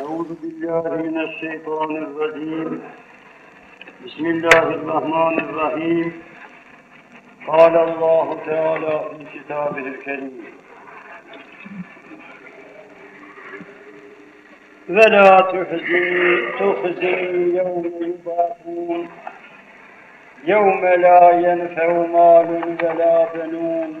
أعوذ بالله من الشيطان الرجيم بسم الله الرحمن الرحيم قال الله تعالى في كتابه الكريم فلا تحزن تخزي يوم يبعثون يوم لا ينفع مال ولا بنون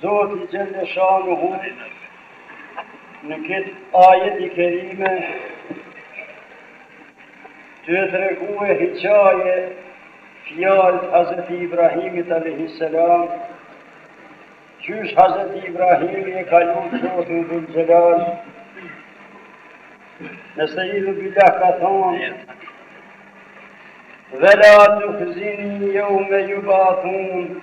Zoti Xhelle Shanuhu në këtë ajeti kerime tu e tregu e hiqaje fjalët Hazreti Ibrahimit a.s. Qysh Hazreti Ibrahimi e ka lutë Zotin Dhul Xhelal nesteidhu bilah ka thonë Ve la tuhzini jeume jubathun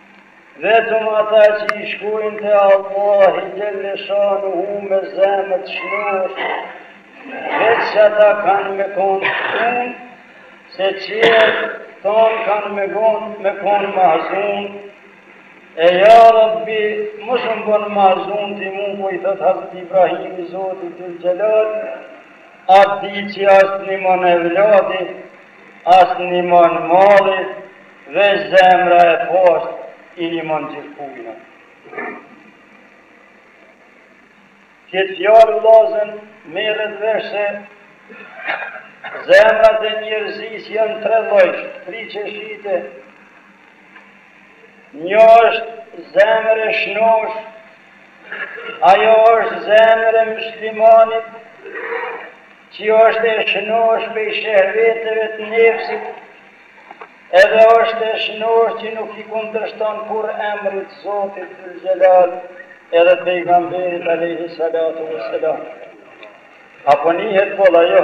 Vetëm ata që i shkojnë te Allahi xhelle shanuhu me zemër të shnoshtë, veç ata kanë me konë të punë, se tjerët tonë kanë me konë me konë mahzun, e ja rabbi mos um bon mahzun ti mu, po i thotë Hazreti Ibrahimi Zotit Dhul Xhelal, atë ditë që as t'nimon evladi, as t'nimon mali, Veç zemra e pastër i nimon gjithkujna. Këtë fjalë vllazën merret vesh se zemrat e njerzisë janë tre llojsh, tri qeshite. Një është zemër e shnosh, ajo është zemër e muslimanit, që është e shnosh prej shehveteve të nefsit, Edhe është e shnosh që nuk i kundërshton kurrë emrit Zotit Dhul Xhelal edhe pejgamberit alejhi salatu ve selam. A po nihet po a jo?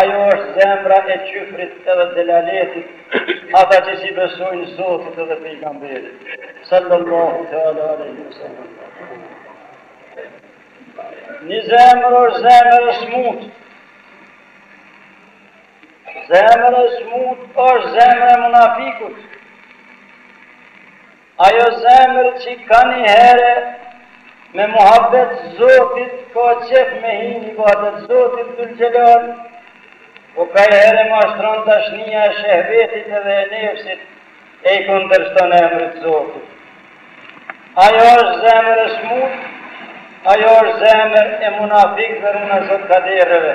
Ajo është zemra e qyfrit edhe delaletit, ata që s'i besojnë Zotit edhe pejgamberit, sallallahu teala alejhi ve selem. Një zemër është zemër e smut, zemër e smut është zemrë e munafikut, Ajo zemër qi kanihere me muhabet zotit ka qef me hi n'ibadet zotit dhul xhelal po kanihere mashtron dashnia e shehvetit edhe e nefsit e i kundërshton emrit zotit Ajo është zemër e smut Ajo është zemër e munafikve runa zot kaderëve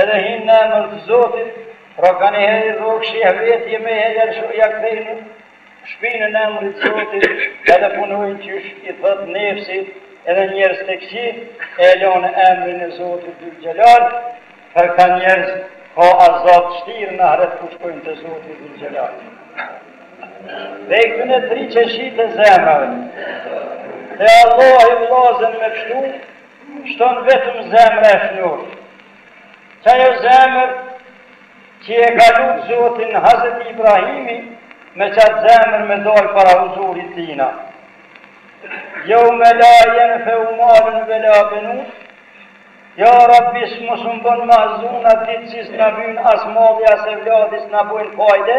Edhe hinë në emër të Zotit, pra kanjëherë rrokshi e vetje me e lërshur ja kthejnë shpinën emrit të Zotit, edhe punojnë qysh i thot nefsi, edhe njerëz të këqi, e lonë emrin e Zotit dhul xhelal, për kta njerëz ka azab shtirë n'ahiret kur shkojnë te Zoti dhul xhelal. Dhe i këto tri qeshite zemrave, vallahi vllazën me pështu, Shpton vetëm zemra e shnosh. Qajo zemër që e ka lut Zotin Hazreti Ibrahimi me qatë zemër me dal para huzurit tina. Jeume la jenfeu malun ve la benun, ja Rabbi mos më bon mahzun at ditë që s'na vyn as mali as evladi s'na bojnë fajde,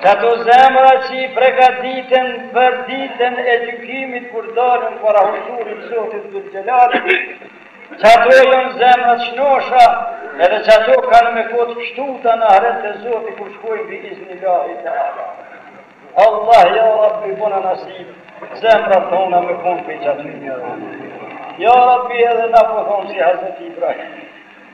Qato zemra që pregaditen për ditën e gjykimit kur dalën para huzurit të Zotit Dhul-Xhelalit, qato janë zemra të shnosha, edhe qato kanë me kon t'pshtuta n'ahiret te Zoti kur shkojnë bi iznillahi ta'ala. Allah ja Rabbi bona nasib, zemrat tona me kon prej qatyne një rrëmë. Ja Rabbi edhe na po thomë si Hazreti Ibrahim.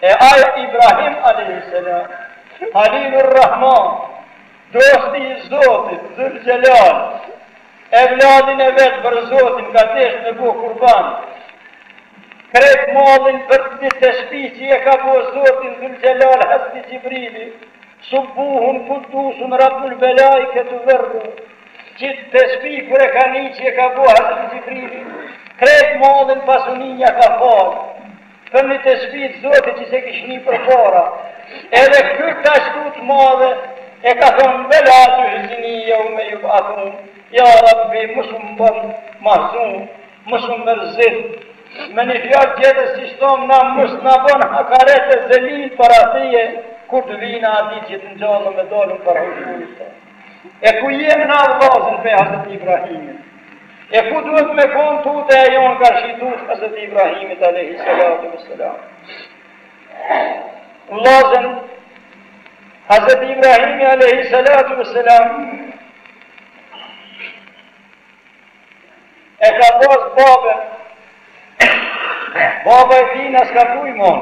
E ai Ibrahim alejhi selam, Halilur Rahman, dosti i Zotit, Dhul Xhelal, evladin e vet për Zotin ka desh me bo kurban. Krejt mallin për një tesbih që e ka bo Zotin Dhul Xhelal Hazreti Xhibrili, Subuhun Kudusun Rabbul Melaiketu Verru. Qit tesbih kur e ka ni që e ka bo Hazreti Xhibrili, krejt mallin pasuninë ja ka falë. Për ni tesbih të Zotit që s'e kish ni përpara. Edhe ky kaq tutë të madhe e ka thonë ve la tuhzini jeume jub'athun. Ja rabbi mos më bon mahzun, mos më mërzit. Me një fjallë tjetër si thomë na mos na bon hakaret e zelil para tije, kur të vimë aty që të ngjallmi dalim para huzurit. E ku jemi na vëllazën pej Hazreti Ibrahimit? E ku duhet me konë tuta jonë karshi tutës Hazreti Ibrahimit Alehi Salatu Vë Salam? Vëllazën Hazreti Ibrahimi Alehi Salatu Vë Salam e ka pas babën baba i tina s'ka kon me iman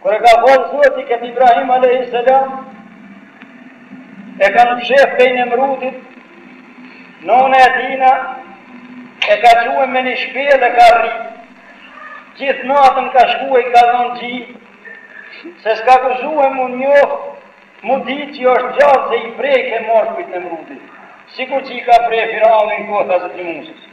Kur e ka falë Zoti këtë Ibrahim Alejhi Selam, e kanë mshef pej Nemrudit, nona e tina, e ka çu n'një shpellë e ka rrit, gjithë natën ka shku e i ka dhënë gji, se s'ka guxu me u njoftë, mu ditë që është djalë se i prejke mashkujt Nemrudi, sikur që i ka pre firauni n'kohë të Hazreti Musës.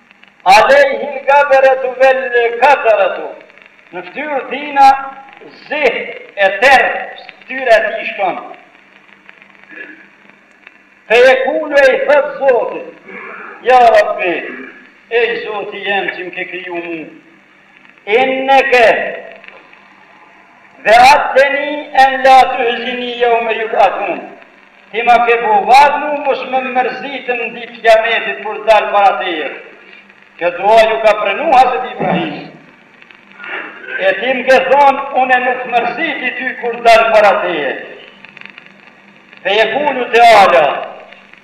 Alejhi l'gaberetu ve'l-kateretu, Në fytyrë tina, zi, e terr, fytyra e tij shkon. Fe jekulu e i thot Zotit, Ja Rabbi, ej Zoti jem që më ke kriju mu, Inneke Ve ateni en la të hëzini jau me jub atun. Ti ma ke bo vad mu mos me më mërzit në ditë kiametit kur dalë para teje. Kjo dua ju ka pranu Hazreti Ibrahim. E ti më ke thonë, une nuk t'mërziti ty kur dalë para teje. Fe jekulu te ala,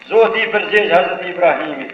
Zoti i përgjegjë Hazreti Ibrahimit.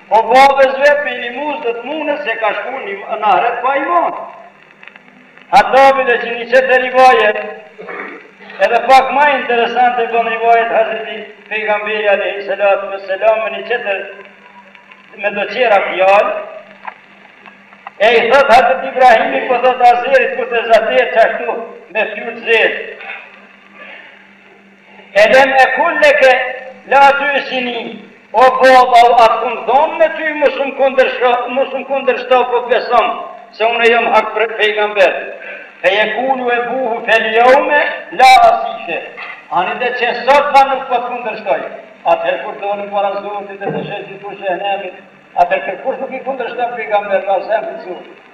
Po babes vet me ni mërzi do të mërzitet se ka shku n'ahiret pa iman. Atë labit e qëtë rivajet, edhe pak ma interesant e bon rivajet Hazreti Pejgamberi Alejhi Salatu ve Selam me një qëtër me do qera fjalë, e i thët Hazreti Ibrahimi po thët Azerit kur të zatet qashtu me fytyrë t'zezë. Elem ekul leke, la ta'sini, O babë a s't'kam thënë me ty mos më kundërshto po beson se unë jam hak pejgamber. Feyekulu ebuhu fel yevme la asike, Ani de qe sot tha nuk po të kundërshtoj. Atëherë kur dalim para Zotit dhe të shihet xhehenemi, atëherë kërkush nuk i kundërshton pejgamberin, as emrin e Zotit.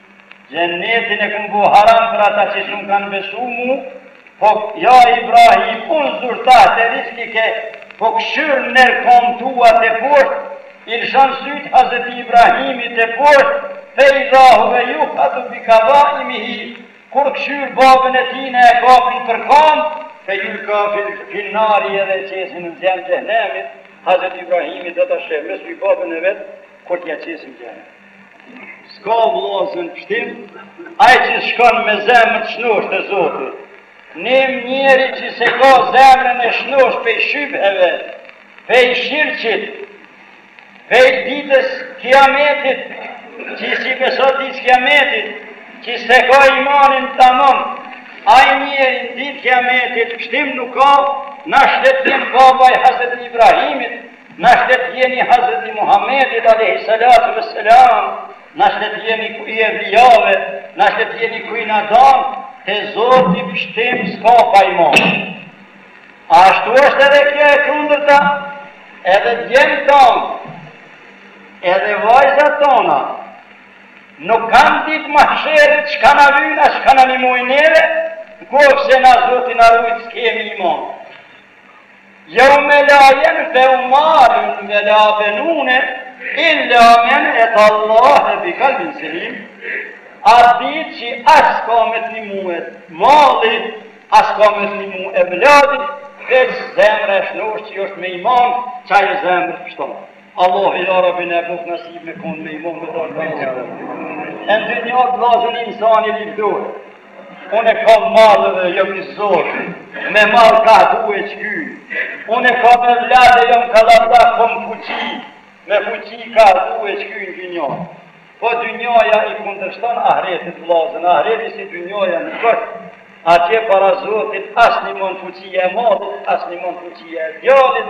Xhennetin e kom bo haram për ata që s'um kanë besu mu, po ja Ibrahim, unzur ma tahte rixhlejke, po këshyrë nër kom tua teposhtë, i lshan sytë Hazreti Ibrahimi teposhtë, fe idha huve juhadhu bi kavaimihi, kur këshyrë babën e tina e kapin për kom, fe julka finnari edhe e qesin në zjerm t'xhehnemit, Hazreti Ibrahimi do ta sheh me sy babën e vetë, kur t'ja qesin xhehnemit. Ska vllazën pshtim, veç ai që shkon me zemër të shnosh te Zoti. Ni njeri që s'e ka zemrën e shnosh pej shybheve, pej shirkit, pej ditës kiametit, që s'i beson ditës kiametit, që s'e ka imanin tamon, ai njeri në ditë kiametit pshtim nuk ka, n'dasht t'jen baba i Hazreti Ibrahimit, N'dasht t'jem i Hazreti Muhammedit alejhi salatu ve selam, n'dasht t'jem i kuj evlijave, n'dasht t'jem i kujna don, te Zoti pështim s'ka pa iman. A ashtu është edhe kjo e kundërta, edhe djemë tonë, edhe vajzat tona, nuk kanë n'ditë t'mahsherit çka na vyn as çka na nimojn neve, në koftë se na Zoti na rujt s'kemi imanë. Jaume la jenfeu malun ve la benune illa men eta Allahe bi kalbin selim, atë ditë që as ka me të nimue malli, as ka me të nimu evladi, veç zemre e shnosh që është me iman, qajo zemrë pështonë. Allahu jarabi ne bof nasib me kon me iman me dal prej njerëz. E në dynja vllazën insani livdohet. Unë e kam mall dhe jam i zoti, me mall ka hu e qky. Unë e kam evlad dhe jam ka la vla kom fuqi, me fuqi ka hu e qky në dynja. Po dynjaja i kundërshton ahretit vllazën, ahreti si dynjaja nuk osht. Atje para zotit as nimon fuqia e mallit, as nimon fuqia e evladit,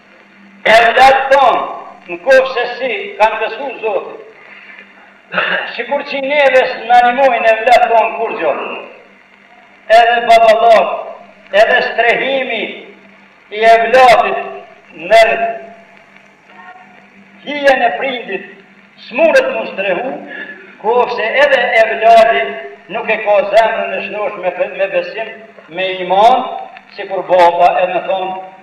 Evlat tanë, n'kofse s'i kanë besu Zotit. Sikur qi neve s'na nimojnë evlat tanë kurgjo. Edhe baballat, edhe strehimi i evlatit ner hijen e prindit s'muret mu strehu, kofse edhe evlati nuk e ka zemrën e shnosh me besim, me iman, sikur baba e me thonë,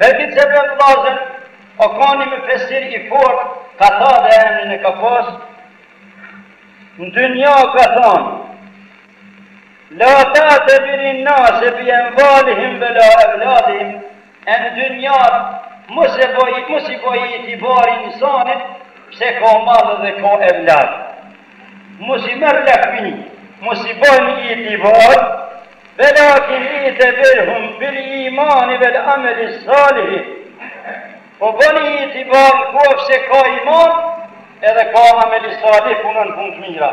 Për qit sebeb vllazën o kan ni mufesir i fort ka tha dhe emrin e ka pas në dynja ka than la ta'tebirin nase bi emvalihim ve la evladihim e në dynja mos e boj mos i boj itibar insanit pse ka mall edhe ka evlad Mos i merr lakmi, mos i bën itibar, velakin i'tebirhum bil imani vel ameli salihi, po bëni itibar n'kofse ka iman edhe ka ameli salih, punon punë të mira.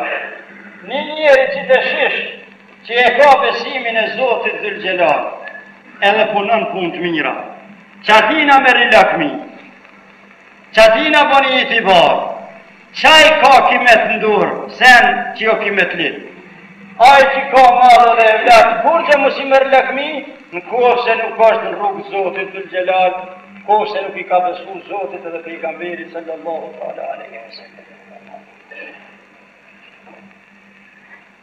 Një njeri që të shish që e ka besimin e Zotit Dhul Xhelal, edhe punon punë të mira. Qatina merr i lakmi. Qatina boni itibar Qai ka kimet në dur Sen që jo kimetli Aj që ka mall edhe evlat Kurgjo mos i merr lakmi N'kofse nuk është në rrugë Zotit dhul xhelal Kofse nuk i ka besu Zotit edhe pejgamberit Sallallahu ta'la alaihi wa sallam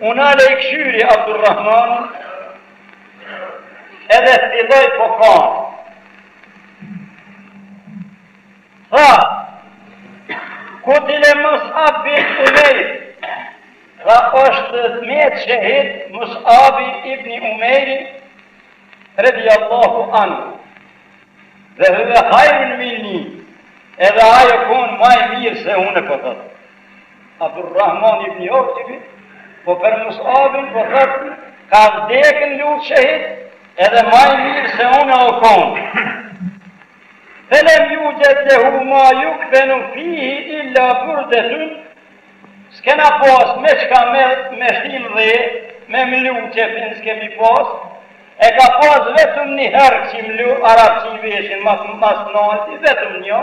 U nal e i kqyri Abdurrahmani edhe filloj po kan. Tha, kutile Musab ibn Umejr, tha është met shehid Musabi ibni Umejri, radi Allahu anhu, ve huve hajrun minni, edhe aj o konë ma i mirë se unë e po thot. Po Abdurrahman ibn Aufi, po për Musabin, po thot, ka vdek n'luftë shehid, edhe ma i mirë se unë o konë. Felem juxhed lehu ma jukefenu fihi illa burdetun, s'kena pas me çka me, me shti n'dhe, me mlu qefin s'kemi pas, e ka pas vetëm një herë që mlu arabët që i veshin mas, mas nalti, vetëm një,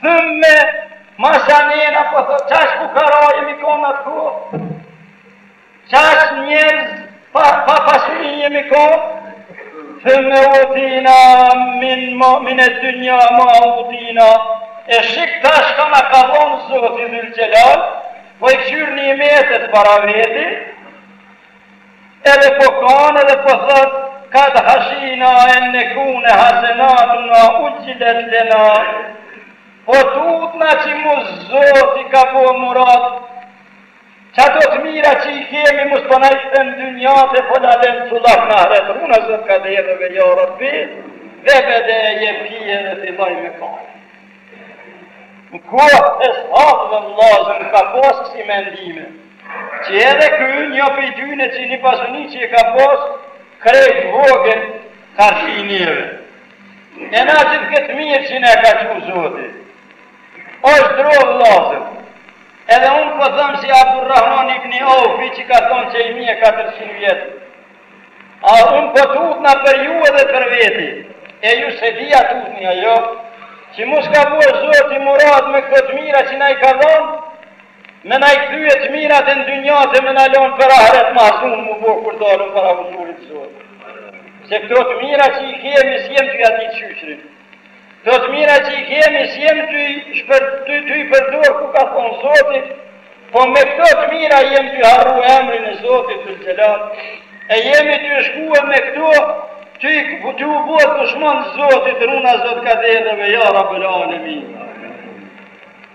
Thumme, masha nena po thot, qaq fukara jemi konë atë kohë, qaq njerëz pa, pa pasuri jemi konë, thumme utina min, min ed-dunja ma utina, e shih tash çka na ka dhonë zoti xhel-le xhelal, po i kqyr nimetet para veti, Edhe po kanë edhe po thot kad hashina en nekune hasenatuna uxhilet lena po tutna qi mus zoti ka bo murat qato të mira qi i kemi mus po na i kthen n'dynjat e po na len cullak në ahret runa zot ka derteve ja rabbi ve bede'e jebki edhe filloj me kajt në kohë t'ashabëve vllazën ka pas ksi mendime Që edhe ky njo prej tyne që një pasuni që e ka pos krejt t'vogël karshi neve. E na gjithë këtë mirë që na ka çu zoti. O është dro vllazën. Edhe unë po them si Abdur Rahman ibni Aufi që ka thonë qe ni mijë e 400 vjet. A unë po tutna për ju edhe për veti. E ju s'e di a tutni a jo. Që mus ka bërë zoti murat me kto t'mira që na i ka dhonë. Me na i kthy të mirat n'dynjat e me na lënë për ahret mahzun mu bo kur dalim para huzurit t'zotit. Se këto të mira që i kemi s'jem tu ja dit shyqrin. Këto të mira që i kemi s'jem tu i shpër tu tu i përdor ku ka thonë zoti, po me këto të mira jem tu harru emrin e zotit xhelal. E jemi tu shku me këto tu tu u bo dushman zotit runa zot ka derteve ja rabbel alemin.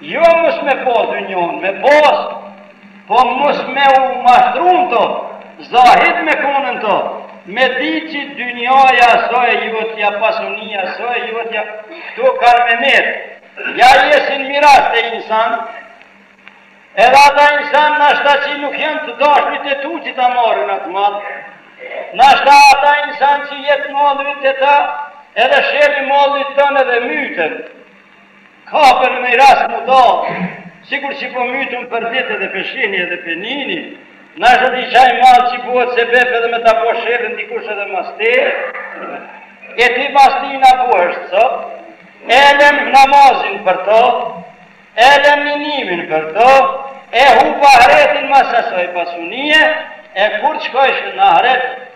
Jo mos me pos dynjon, me pos, po mos me u mashtru n'to, zahid me kon n'to, me dit që dynjoja s'o e jotja, pasunia s'o e jotja, këto kanë me met. Ja jesin miras te insan, edhe ata insan nashta që nuk janë të dashmit e tu që ta marrin atë mall, nashta ata insan që jet malli te ta, edhe sherri i mallit tond edhe mytën, Kape në nëj rast mu dal, sikur qi po myten përditë edhe pe shihni edhe pe nini, nashta edhe qaj mall qi bohet sebep edhe me ta bo sherrin dikush edhe mas teje, e ti mas tina bohesh sot, e len namazin për to, e len ninimin për to, e hup ahretin mas asoj pasunie, e kur shkojsh në ahret,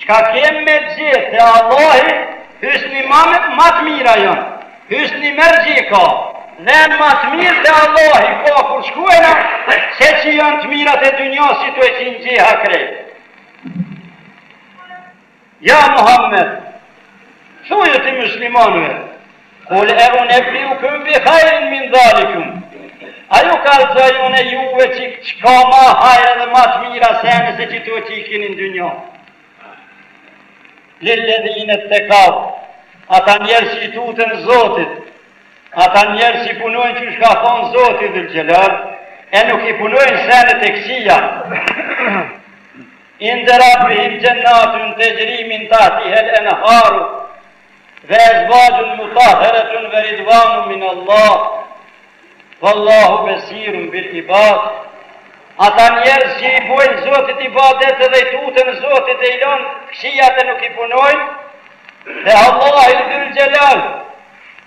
Çka kem me gjet te Allahi Hysni meab ma të mira jan Hysni merxhi ka ven ma të mir te Allahi ka kur shkuena Se që jan të mirat e dynjas qitu e qi njeha krejt Ja Muhammed Thuju ti muslimanve Kul e unebbiukum bi hajrin min dhalikum. A ju kallëzoj unë e juve që çka ma hajrë dhe ma të mira sene se qito që i kini në dynjo. Lilledhinet tekau, ata njerëz që i tuten zotit, ata njerëz që i punojnë qysh ka thonë zoti dhul xhelal, e nuk i punojnë senet e kqija. Inde rabbihim xhennatun texhri min tahtihel enharu, Ve ezvaxhun mutaheretun ve ridvanu min Allah, Vallahu besirun bil ibad, Ata njerëz që i bojnë Zotit ibadet dhe i tuten Zotit e i lënë të këqijat e nuk i punojnë, dhe Allahi Dhul Xhelal,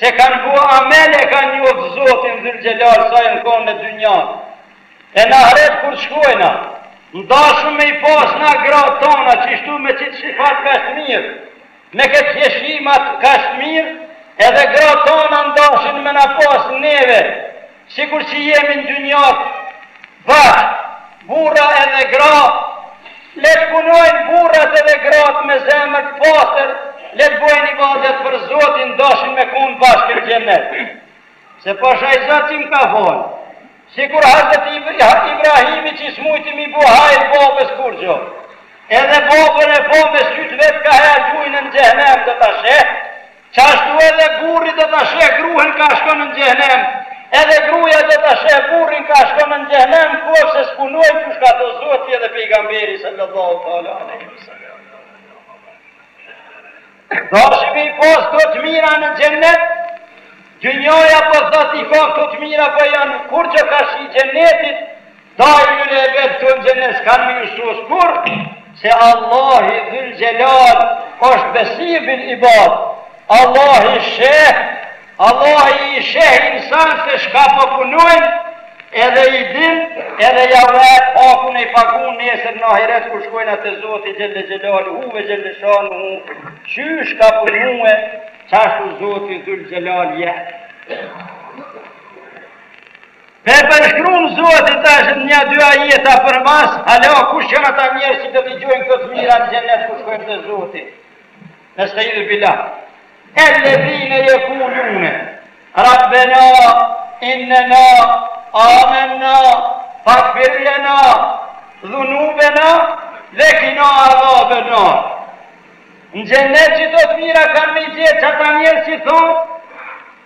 Se kanë bu amel e kanë njoh Zotin Dhul Xhelal sa janë kon në dynja. E në ahiret kur shkojna, ndashëm me i pas na gratë tona qishtu me qitë shifat kashtë mirë, me këtë hjeshimat kashtë mirë, edhe gratë tona ndashin me na pas neve, sikur që jemi në dynja, Vah! Burra edhe gra! Le të punojnë burrat edhe gratë me zemër të pastër, le të bëjnë ibadet për Zotin, ndashin me konë bashkë në xhenet. Se pasha Zotin ka vonë. Sikur Hazreti Ibrahimi që smujti mi bu hajr babës kurgjo. Edhe babën e po me sytë vetë ka e gjujnë në xhehenem do ta sheh, Qashtu edhe burri do ta sheh gruhen ka shkon në xhehenem edhe gruja do ta sheh burrin ka shkon në xhehenem nkohse s'punojnë qysh ka thonë Zoti edhe pejgamberi sallallahu taala alejhi ve sellem. Dashi me i pas këto të mira në xhenet Dynjoja po thot i ka këto të mira po janë kurgjo karshi xhenetit Dhe i vet n'xhenet s'kanë me ju sos kurrë, se Allahi dhul xhelal është besirun bil ibad. Allahi sheh, Allahi i sheh insan se shka po punojnë, edhe i din, edhe ja jep hakun e i pagun nesër në ahiret kur shkojnë te zoti xhele xhelaluhu ve xhele shanuhu, qysh ka punue, qashtu zoti dhul xhelal jep. Pe përshkrun zoti tash në nja dy ajeta për mas, ala, kush janë ata njerëz që do t'i gjojnë qito të mira në xhenet kur shkojnë te Zoti? Neste'idhu billah. Elledhine jekulune, Rabbena, innena, amenna, fakfir lena, dhunubena, ve kina adhabennar. Në xhenet qito të mira kanë me i gjetë qata njerz që thonë,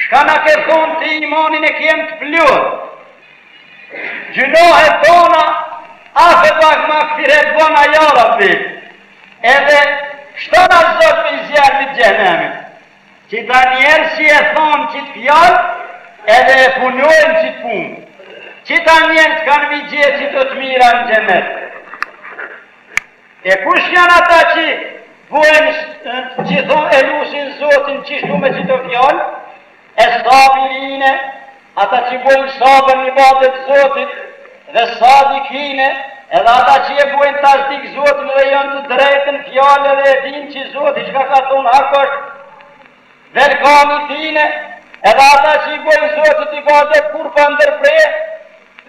Shka na ke thonë ti imanin e kem të plotë Gjynohet tona af e magfiret bona ja rabbi Edhe shpëtona zot prej zjarrit t'xhehnemit Qita njerz si e thonë qito fjalë Edhe e punojnë qito punë Qita njerz kanë mi gjetë qito të mira në xhenet E kush janë ata qi bojnë qi thonë e lusin Zotin qishtu me qito fjalë? Es sabirine, ata qi bojnë sabër në ibadet Zotit, ves sadikine, edhe ata qi e bojnë tasdik Zotin dhe janë të drejtë n'fjalë dhe e dinë qi Zoti çka ka thonë hak është, Vel kanitine, edhe ata që i bojnë zotit ibadet kurrë pa ndërpre,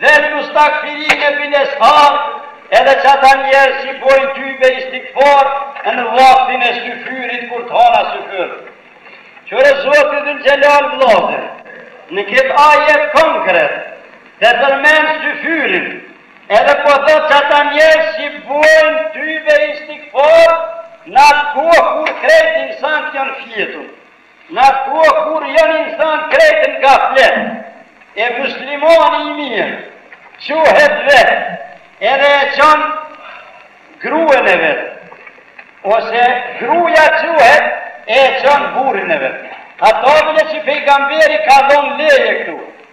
vel mustagfirine bil es'har, edhe qata njerz qi bojnë tybe istigfar, në vaktin e syfyrit kur të hahet syfyr. Qyr zoti dhul xhelal vllazën, në këtë ajet konkret, pe përmend syfyrin, Edhe po thotë qata njerëz qi bojnë tybe istigfar në atë kohë kur krejt insanët janë fjetur, në atë kohë kur janë insanë krejt në gaflet, e muslimani i mirë çohet vetë edhe e çon gruen e vet, ose gruja çohet e çon burrin e vet. A bile qi pejgamberi ka dhonë leje këtu,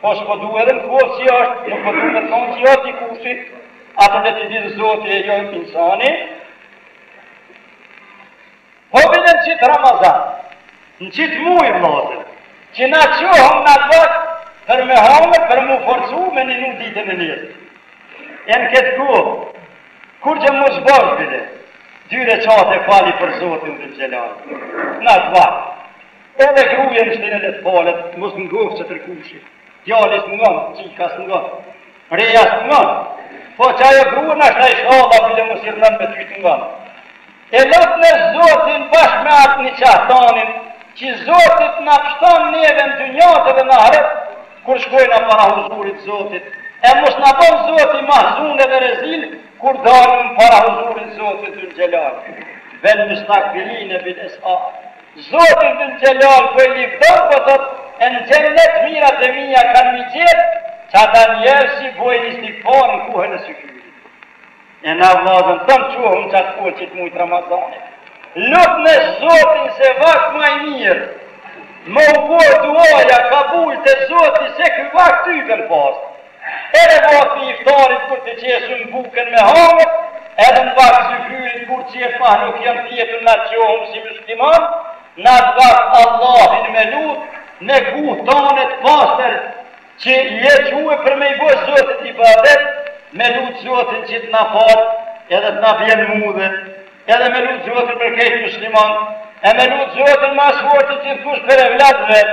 Po s'po du edhe në kohë si është, nuk po du me thonë si është i kusht, ato do t'i din zoti e jo insani. Po bile në qitë Ramazan, në qitë muj vllazën, që na çohem n'at vakt për me hangër, për mu forcu me ninu ditën e nesërme. E në këtë kohë, kur çohesh bile, dy reqate fali për zotin dhul xhelal, n'at vakt. Edhe gruja në shtëpi le të falet, mos ngoftë tjetërkushi. Djali s'ngon, qika s'ngon, reja s'ngon. Po qe ajo gru n'asht ajo inshallah, bile mos i rrin me ty s'ngon. E lutnie zotin bashkë me atë një evlat, që zoti na pështon neve në dynjatë edhe në ahiret, kur shkojna para huzurit zotit, e mos na bon zoti mahzun edhe rezil, kur dalim para huzurit zotit Dhul Xhelal. Vel mustagfirine bil es'har. Zoti Dhul Xhelal po i livdon po thot e në xhennet mirat e mia kan mi gjet qata njerz qi bojn istigfar në kohën e syfyrit e na vllazën po çohum qat kohë qit mujt ramazanit lutne zotin se vakt ma i mir me u bo duaja kabul te zoti se ky vakt s'ka me pas Edhe vakti i iftarit kur të çelsh bukën me hangër, edhe në vakt syfyrit kur çohesh ma, nuk janë tjetër, na çohëm si musliman, në atë vakt Allahin me lut, me guhë tane të pastër që je çu për me i bo Zotit ibadet, me lut Zotin që të na falë edhe të na bjen n'udhë, edhe me lut Zotin për kejtë musliman, e me lut Zotin ma s'forti gjithkush për evladë vet,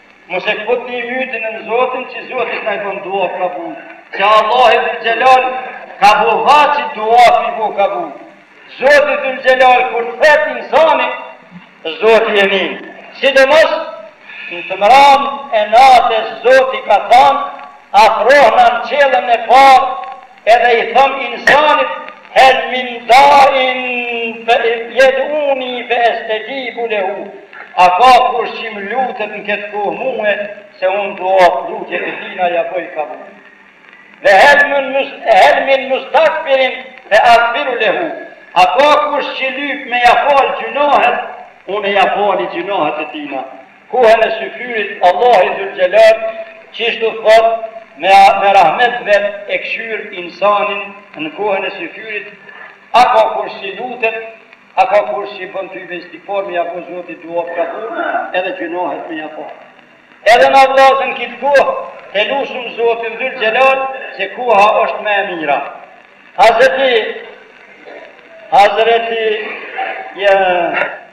Mos e kputni ymytin në Zotin që Zoti s'na i bën duat kabul. Se Allahi Dhul Xhelal ka bo vad qi duat mi bo kabul. Zoti Dhul Xhelal kur të thrret insani, Zoti e nin. Sidomos në të mëram e nates Zoti ka than afrohna në qiellën e parë Edhe i thom insanit hel min dain fe jeduni fe estejibu lehu. A ka kush që më lutët në këtë kohë mue se unë atë lutje e tina ja bëj kabul. Ve hel min, hel min mustagfirin fe agfiru lehu. A ka kush që lypë me ja falë gjynahet, unë ja fali gjynahet e tina. Kohën e syfyrit Allahi Dhul Xhelal qishtu thotë me me rahmet vet e kqyr insanin në kohën e syfyrit a ka kush si lutet a ka kush si bën tevbe istigfar me ja bo Zoti duat kabul edhe gjynahet me ja fal edhe na vllazën kit kohë te lusum Zotin Dhul Xhelal se koha është ma e mira Hazreti Hazreti ja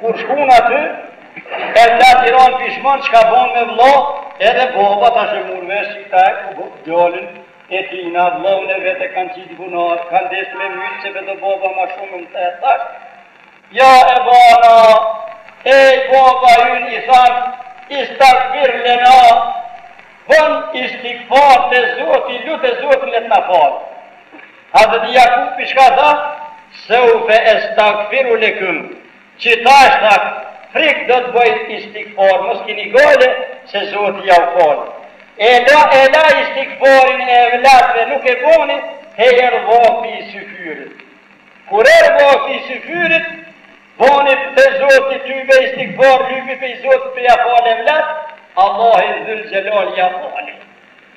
Kur shkon aty, e vllaznit pishmon çka bon me vlla, edhe baba tash e mur vesh që këta e kanë bo djalin e tina, vllaun e vet e kanë qit n'bunar, kanë desh me myt se ve do baba ma shumë. E tash. Ja ebana, ej baba ynë i thanë, istagfir lena, bën istigfar te Zoti, lute Zotin le të na falë. Hazreti Jakup iu ka thanë, Seufe estagfiru leküm, qitash tha, frik do të bëj istigfar, mos kini gajle se Zoti ja u fal. E la e la istigfarin e evlatëve nuk e boni, hej erdh vakti i syfyrit. Kur erdh vakti i syfyrit, boni te Zoti tybe istigfar, lypi pej Zoti me ja fal evlat, Allahi dhul xhelal ja fali.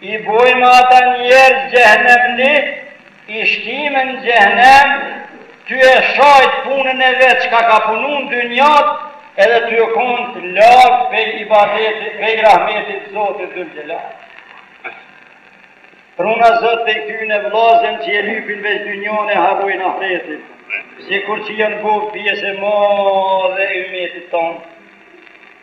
I bujmë ata njerz xhehenemli i shtim në xhehenem ty e shajt punën e vet çka ka punu në dynjat edhe ty e kont larg pej ibadetit pej rahmetit zotit dhul xhelal runa Zot pej tyne vllazën që e lypin veç dynjan e harrojnë ahiretin sikur që janë bo pjesë e madhe e ymetit tonë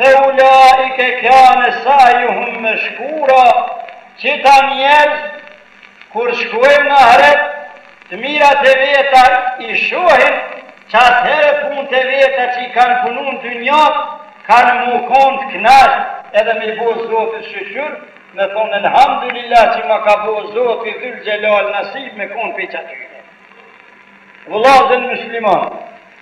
Fe ulaike kane sa'yuhum meshkura, qita njerëz kur shkojnë në ahiret të mirat e veta i shohin që atëherë punët e veta që i kanë punu në dynjat kanë mu konë të knaqë edhe me i bo Zotit shyqyr me thonë elhamdulillah që ma ka bo Zoti dhul xhelal nasib me konë pe qatyre vëllazën musliman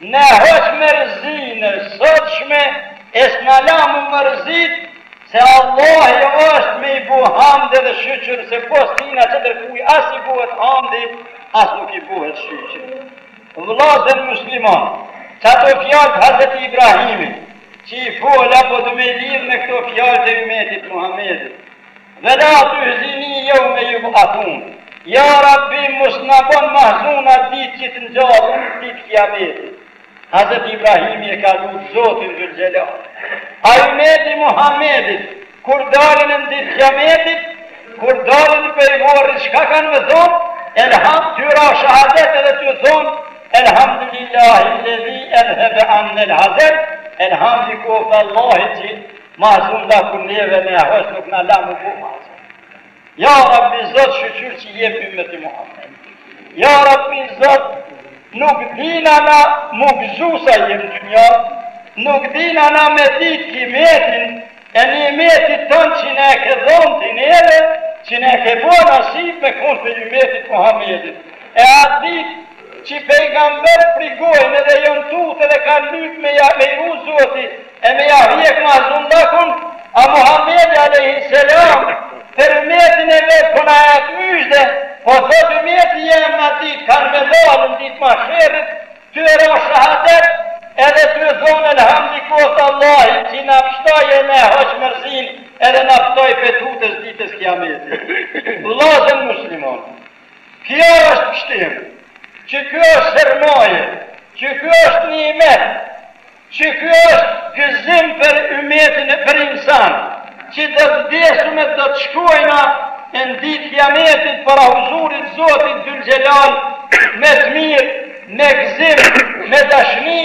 Na hoq mërzinë e sotshme e s'na la mu mërzit se Allahi osht me i bo hamd edhe shyqyr se pos tina tjetërkuj as i bohet hamdi as nuk i bohet shyqyr. Vllazën musliman, qato fjalë t'Hazreti Ibrahimit që i fola po du me i lidh me këto fjalë të ymetit Muhammedit, Ve la tuhzini yawma yub'athun. Ja Rabbi mos na bon mahzun atë ditë që të ngjallun ditën e kiametit. Hazreti Ibrahimi e ka lut Zotin Dhul Xhelal. A ymeti Muhammedit kur dalën në ditë kiametit, kur dalën prej varrit çka kanë me thonë? Elham ty ra shahadet edhe ty thonë Elhamdulillahi ledhi edhebe annel hazen Elhamdi koftë Allahit që Mahzunllakun neve me hoq nuk na la mu bo mahzun. Ja Rabbi Zot shyqyr që jem ymeti Muhammed. Ja Rabbi Zot nuk dina na mu gëzu sa jem n'dynja, nuk dina na me dit kimetin e nimetit tënd që ne ke dhonë të neve, që ne ke bo nasip me konë pej ymetit Muhammedit. E atë dit Qi pejgambert frigojn edhe jon tut edhe kan lyp me ja me i ru Zoti e me ja hjek mahzullakun a Muhammedi alejhi selam per ymetin e vet po na ep myzhde po thot ymeti jem ati kan me dal në dit mahsherit ty e ra shahadet edhe ty thon elhamdi koft Allahit qi na pshtoj e ne hoq merzin edhe na pshtoj pe tutës ditës kiametit vllazën musliman Kjo është pështim, që kjo është sermaje, që kjo është nimet, që kjo është gëzim për ymetin e për insan, që do të vdesum e do të shkojna e në ditë kiametit para huzurit Zotit Zylxhelal me të mirë, me gëzim, me dashni,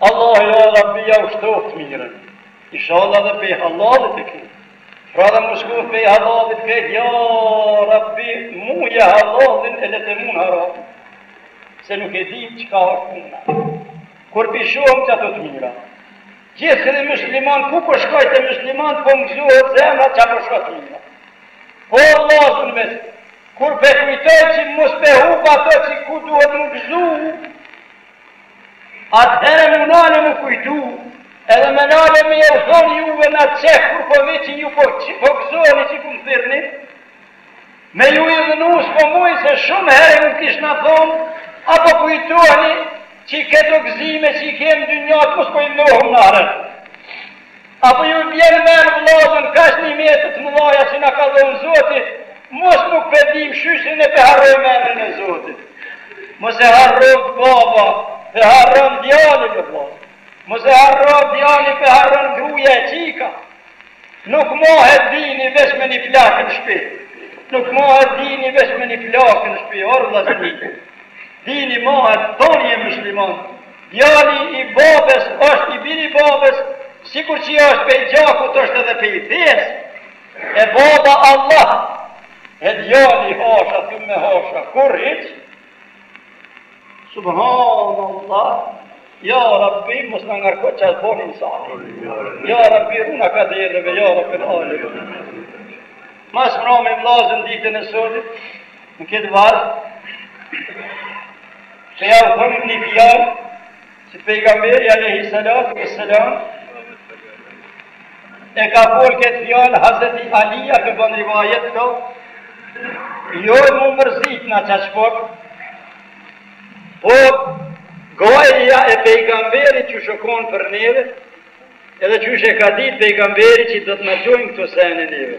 Allahi o Rabbi jau shtoftë t'mirën, ishalla edhe pej halalit e ki, pra dhe mos shkoftë pej halalit krejt, ja Rabbi muje halalin e le të mun haramin, se nuk e di çka është puna. Kur pi shoh që ato të mira, gjithë këri musliman, ku po shkoj te musliman, po më gzohet zemra që po shoh të mira. Po vllazën mes, kur pe kujtoj që mos pe hupa ato që ku duhet me gëzohu, Atëhere mu nal e mu kujtu, edhe me nal e me jau thonë juve në atë qef kur po veç ju po që po gëzoheni që ku më thirrni, me ju idhnu s'po muj se shumë herë ju kishna thonë, a po kujtoni qikëto gëzime që i kem n'dynja, mos po i mohëm në ahiret. A po ju vjen n'men vllazën kaq nimete të mëdhaja që na ka dhënë Zoti, mos nuk pe dim shyqrin e pe harrojmë emrin e Zotit. Mos e harron baba pe harron djali o vlla. Mos e harron djali pe harron gruaja e çika. Nuk mahet dini veç me një plakë në shpi. Nuk mahet dini veç me një plakë në shpi, or vllazni. Dini mohet, thoni e musliman, Djali i babes është i biri babes sikur qi është pej gjakut është edhe pej fes e baba Allah e djali hasha thum me hasha kur hiq subhan Allah ja rabbi mos na ngarko çka s'bon insani ja rabbi runa ka dhe edhe ja rabbi në alë mas mrame vllazën ditën e sotit në këtë vaz Pse jau thom një fjalë që pejgamberi alaihi salatu e selam e ka folë këtë fjalë Hazreti Alia pe bon rivajet këto jo me u mërzit na qaq po, po gajlja e pejgamberit qysh u kon për neve, edhe qysh e ka ditë pejgamberi që do të na gjojnë këto sene neve.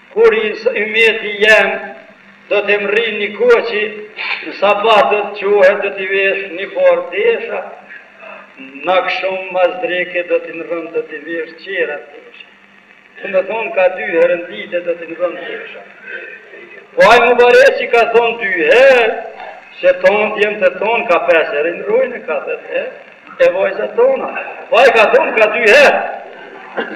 Kur i së ymeti jem do të mrrin ni koh qi në sabah do të çohet do t'i vesh ni par tesha n'aksham mas dreke do t'i nrron do t'i vesh tjera tesha do me thon ka dy herë në ditë do t'i nrron tesha po ai mu bare qi ka thon dy herë se ton djemtë tonë ka pesë herë nrrojnë ka dhetë herë e vajzat tona po ai ka thon ka dy herë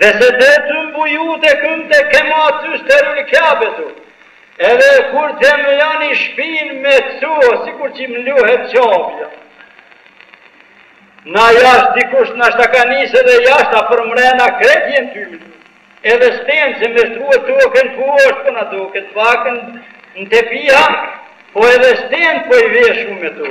Ve setertum bujutekum kema tusterul kabetu, edhe kur t'i mloni shpinë me të sikur që mlohet Qabja. Na jashtë dikush nashta ka nisë edhe jashtë a përmrena krejt jenë ty më Edhe stenë që me shtru tokën po është po na duket pakëz në tepiha, po edhe stenë po i veshum me to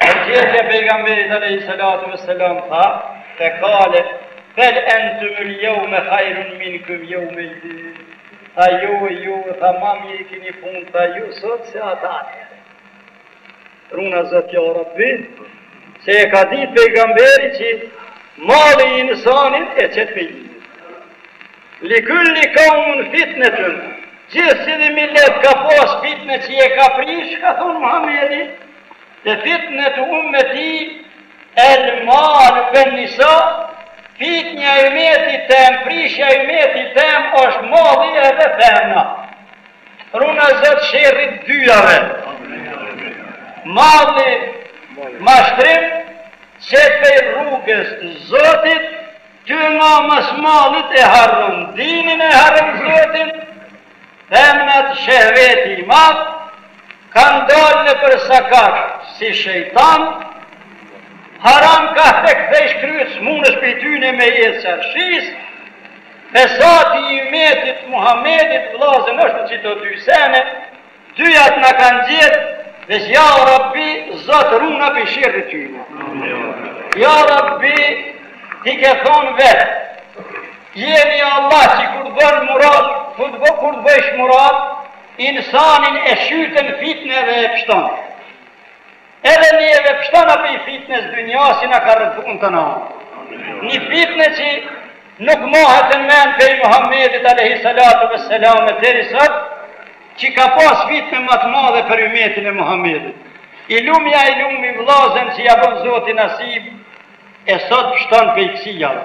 Përgjigje Pejgamberit alejhi salatu ve selam tha, kale, bel entum el yawma khairun minkum yawma idin. Tha jo, jo, tha ma mirë e kini punën, tha ju sot se ata atëherë. Runa Zot ja Rabbi, se e ka ditë pejgamberi që malli insanit e qet pej. Li kulli kaumin fitnetun, gjithsecili milet ka pas fitne që e ka prish, ka thonë Muhamedi, ve fitnetu ummeti el malu wen nisa, fitnja e ymetit tem, prishja e ymetit tem është malli edhe femna. Runa Zot sherrit dyjave. Malli mashtrim qet pej rrugës Zotit Tu nga mas mallit e harron dinin e harron zotin, femnat shehveti i madh, kanë dalë nëpër sokak si shejtan, haram ka të kthejsh kryt s'munesh pej tyne me ec çarshisë, fesati i ymetit Muhammedit vllazën është në qito dy sene, Dyjat na kanë gjetë, veç ja Rabbi, Zot runa pej sherrit tyne. Ja Rabbi, ti ke thonë vetë, jani Allah që kur të bënë murat, kur të bënë, kur të bojsh murat, insanin e shtin n'fitne dhe e pshton. Edhe neve pshtona pej fitnes dynjasë qi na ka rrethu n'tana anë. Një fitne që nuk mahet n'men pej Muhammedit alejhi salatu ve selam e deri sot, që ka pas fitne ma të madhe për ymetin e Muhammedit. E lumja i lumi vllazën që ja bon Zoti nasib, e sot pshton pej kësijave.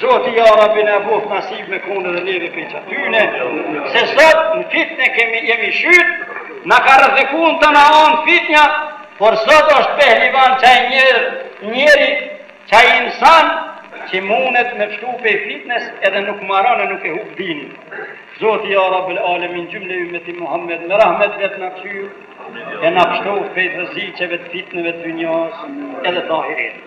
Zoti ja Rabbi na boftë nasib me konë edhe neve prej qatyne, se sot në fitne kemi jemi shyt, na ka rretheku n'tana anë fitnja, por sot është pehlivan qaj njeri, njeri qaj insan që mundet me pshtu pej fitnes edhe nuk maron e nuk e hup dinin. Zoti ja Rabbil alemin gjymle ymeti Muhammed, me rahmet t'vet na kqyrt, e na pshtoft pej rreziqeve të fitneve të dynjasë edhe të ahiretë.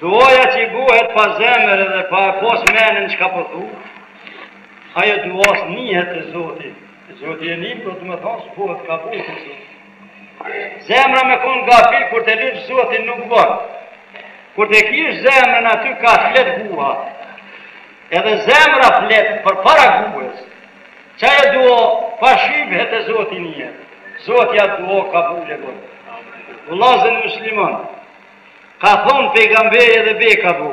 Duaja qi buhet pa zemër dhe pa e pas menen çka po thu, ajo dua s'nihet te Zoti. Zoti e nin, domethonë, s'buhet kabul te Zoti. Zemra me konë gafil, kur të lutsh Zotin nuk bon. Kur ta kish zemrën aty ka flet guha, edhe zemra flet përpara guhës, qajo dua pa shybhe te Zoti nihet, Zoti atë dua kabul e bon. Vllazën muslimon, Ka thonë pejgamberi edhe be ka bo.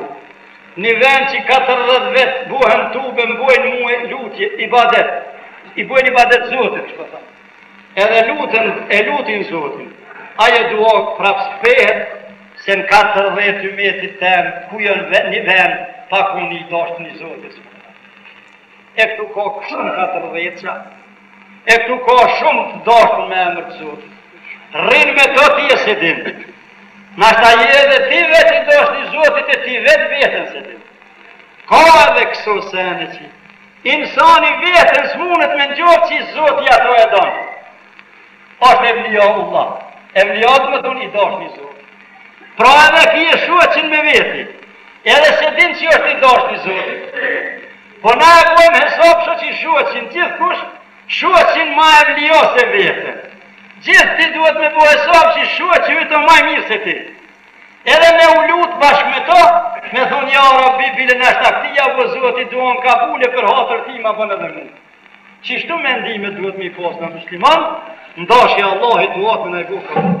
Ni ven qi katërdhet vet buhen tubë mbojnë mue lutje ibadet i bojnë ibadet zotit shko tha edhe lutën e lutin zotin ajo dua prap s'kthehet se në katërdhet ymetit tem ku jan ni ven pa kon ni dashtun i zotit e këtu ka këshën katërdhet qa E këtu ka shumë të dashtun me emër të Zotit. Rrin me to ti e s'e din. Nashta je edhe ti vetë i dashtun i Zotit e ti vetë vetën s'e din. Ka edhe këso sene që insani vetën s'munët me njohë qi Zoti ato e donë. Ashtë evlijaullah. Evlija do me thonë i dashtun i Zotit. Pra edhe kije shoqin me veti. Edhe s'e din që është i dashtë i Zotit. Po na e bojmë hesap shoqi shoqin gjithkush shoqin ma evlija se vetën. Gjithë ti duhet me bo hesap që shoqi yt o ma i mirë se ti. Edhe me u lut bashkë me to, me thonë ja Rabbi bile nashta këti ja bo zoti duan kabul e për hatër ti ma bon edhe mu. Qishtu mendime duhet me i pas na musliman, n'dashtë Allahi duat me na i bo kabul.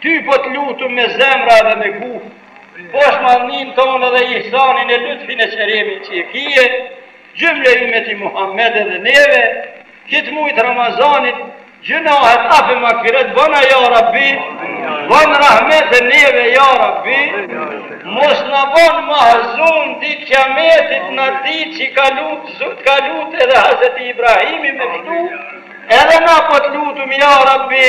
Ty po të lutum me zemër edhe me guh, pash madhninë tone edhe ihsanin e lutfin e qeremin që e kije, xhymle ymmeti Muhammed edhe neve, kit muj të Ramazanit, gjynahet af e magfiret bana ja Rabbi, bën rahmet e neve ja Rabbi, mos na bon mahzun dit kiametit në dit qi t'ka lut, si t'ka lut edhe Hazreti Ibrahimi me këtu, edhe na po të lutum ja Rabbi,